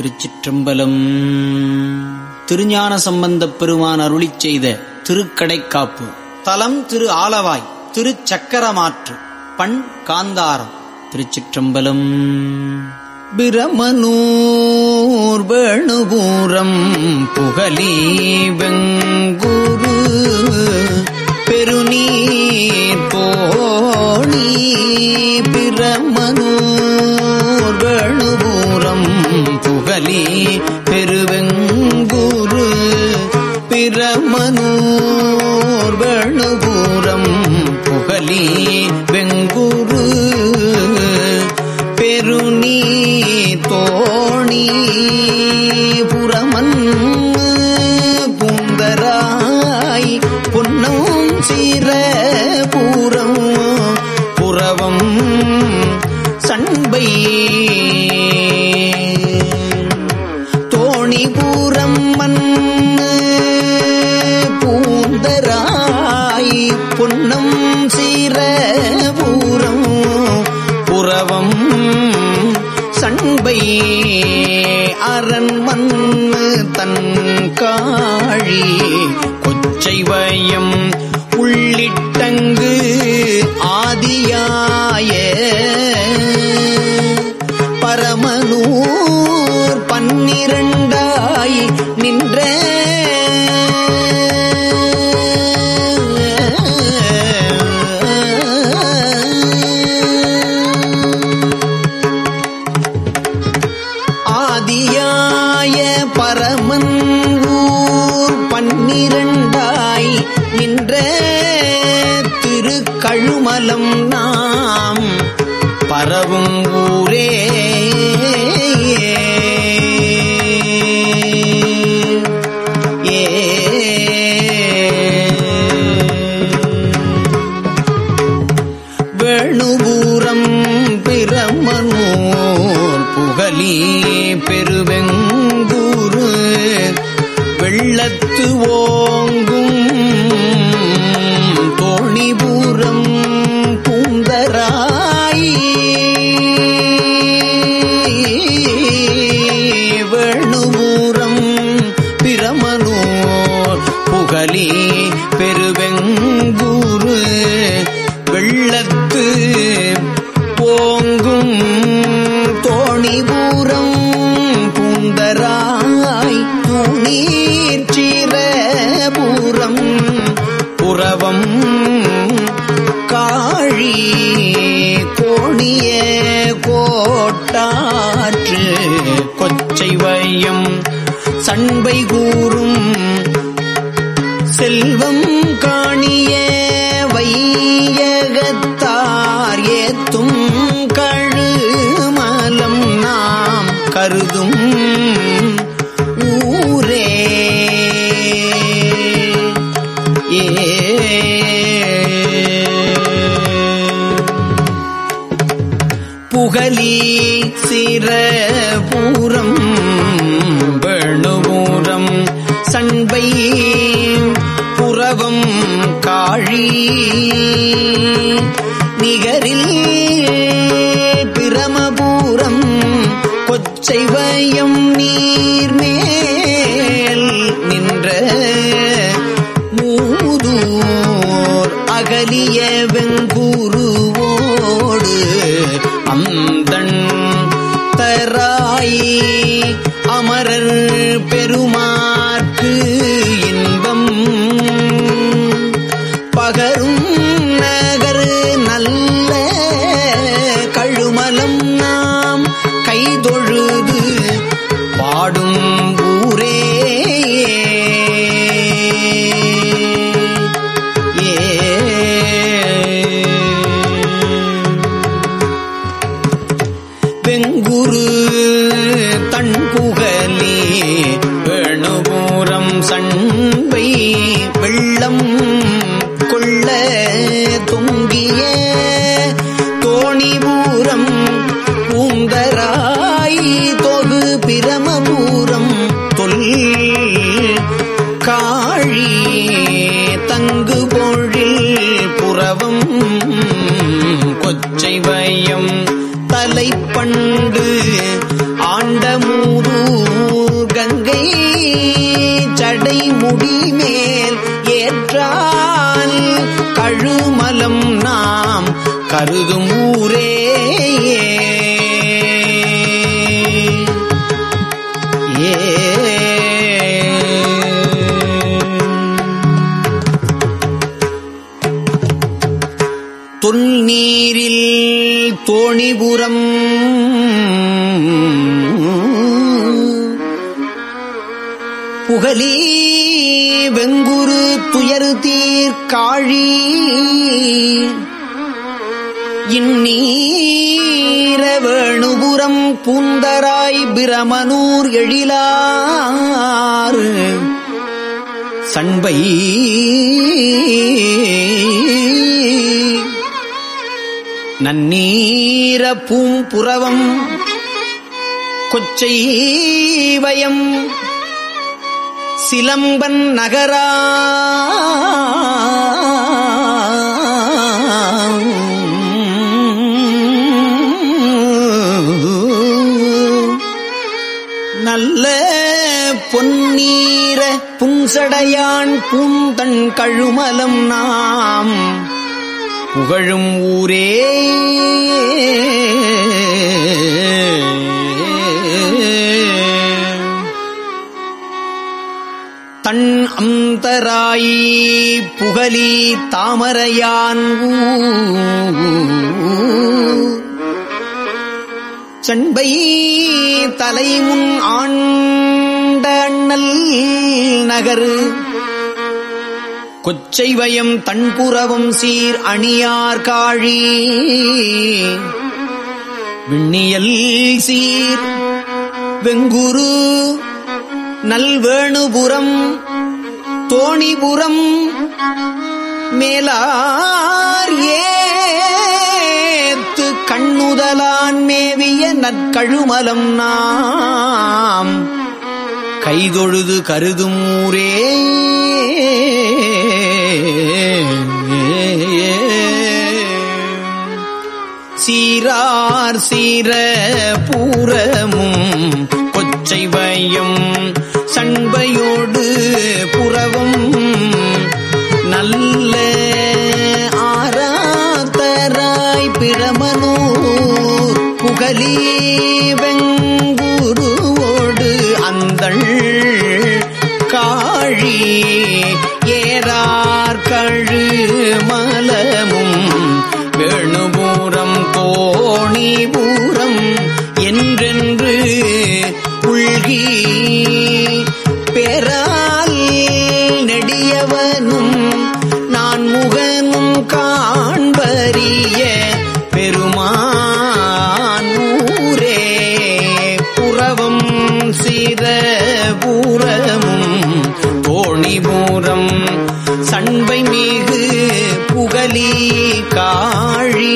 திருச்சிற்றம்பலம். திருஞான சம்பந்தப் பெருமான் அருளி செய்த திருக்கடைக்காப்பு. தலம் திரு ஆலவாய் திருச்சக்கரமாற்று பண் காந்தாரம் திருச்சிற்றம்பலம். பிரமனூர் வேணுபூரம் புகலி வெங்குரு பெருநீர் பிரமனூர் வேணுபூரம் புகலி வெங்குரு. பெருநீ தோணி புறமன் பூந்தராய் பொன்னும் சீர பூரம். சண்பை அரண்மன் தன் காழி கொச்சைவயம் உள்ளிட்டங்கு ஆதியா கொச்சை சண்பை கூறும் செல்வம் காணிய வையகத்தார் ஏத்தும் கழுமலம் நாம் கருதும் ஊரே. ஏ. புகலி சிற பூரம் நிகரில் பிரமபூரம் கொச்சை வயம் பகரும் தலைப்பயம் தலைப்பண்டு ஆண்டமூதூர் கங்கை சடை முடிமேல் ஏற்றால் கழுமலம் நாம் கருதும் ஊரே தொல்நீரில் தோணிபுரம். புகலி வெங்குரு துயரு தீர்காழி இந்நீர வேணுபுரம் பூந்தராய் பிரமனூர் எழிலாறு. சண்பை நன்னீர பூம்புறவம் கொச்சைவயம் சிலம்பன் நகரா நல்ல பொன்னீர புங்சடையான் பூந்தன் கழுமலம் நாம். புகழும் ஊரே. தன் அந்தராயி புகலி தாமரையான் சண்பை தலைமுன் ஆண்ட அண்ணல் நகரு. கொச்சைவயம் தன்புறவும் சீர் அணியார் காழி. விண்ணியல் சீர் வெங்குரு நல்வேணுபுரம் தோணிபுரம் மேலார் ஏத்து கண்ணுதலான் மேவிய நற்கழுமலம் நாம். கைதொழுது கருதும் ஊரே சீரார் சீர பூரமும் கொச்சை வயம் சண்பையோடு புறவும் நல்ல ஆராத்தராய் பிரமனூர் புகலி வெங்குருவோடு அந்தள் காழி ஏரா சிரபூரமும் தோணிபூரம் சண்பை மிகு புகலி காழி.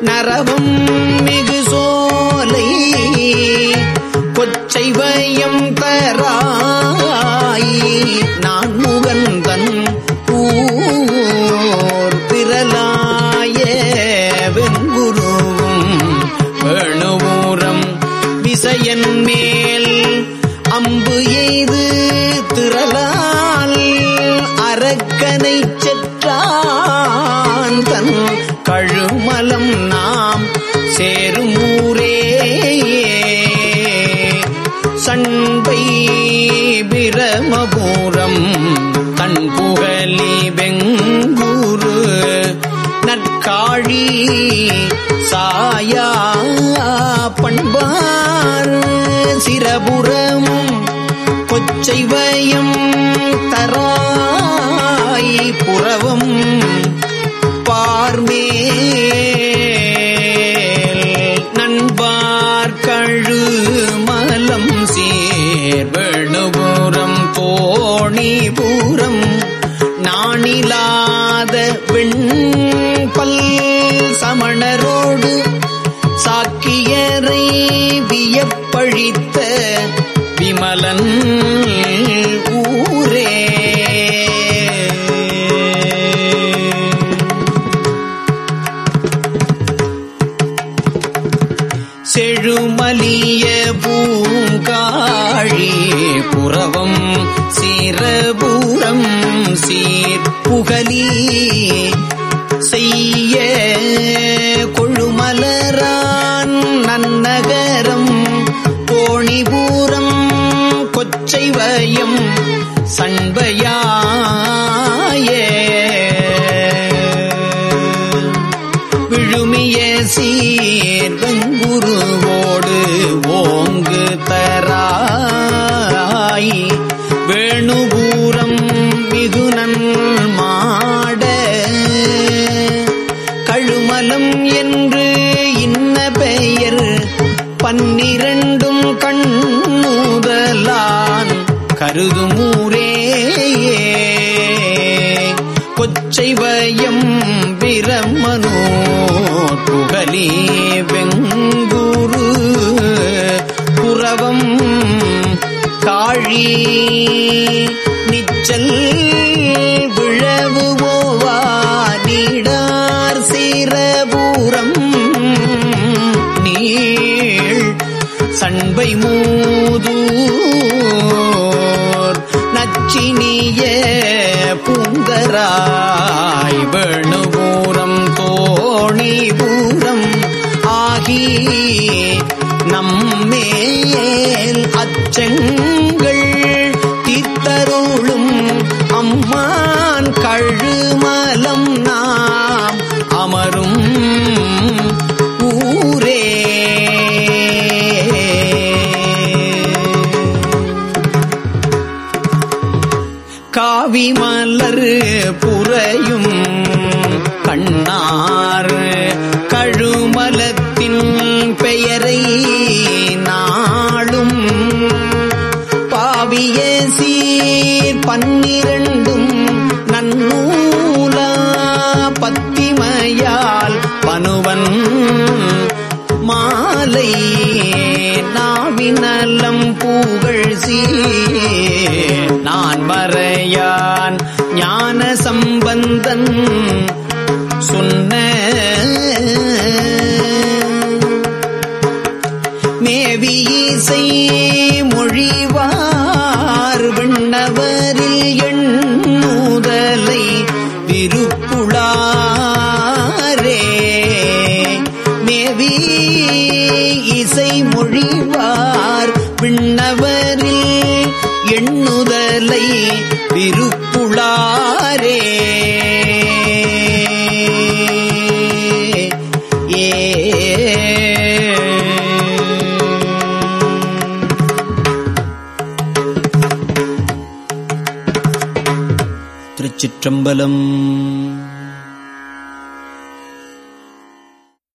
நரவம் மிகு சோலை கொச்சை வயம் தராய் பிரமபூரம் தன் புகலி வெங்கூரு நற்காழி சாயா பண்பார் சிரபுரம் கொச்சைவயம் தராய் புறவும் பார்மேல் நண்பார் பூரம் நாணிலாத வெண்பல் சமணரோடு சாக்கியரை வியப்பழித்த செழுமலிய பூங்காழி புறவம் சீரபூரம் சீர் புகலி செய்ய கொழுமலரான் நன்னகரம் கோணிபூரம் கொச்சை வயம் சண்பையாய விழுமிய சீர் இனிய பூந்தராய் வேணுபூரம் தோணிபூரம் ஆகி நம்மேல் அச்சங்கள் பெயரை நாளும் பாவிய சீர் பன்னிரண்டும் நன்னூலா பத்திமையால் பனுவன் மாலை நாவினலம் பூகள் சீ நான் வரையான் ஞான சம்பந்தன் சொன்ன எண்ணுதலை விருப்புளாரே ஏ. திருச்சிற்றம்பலம்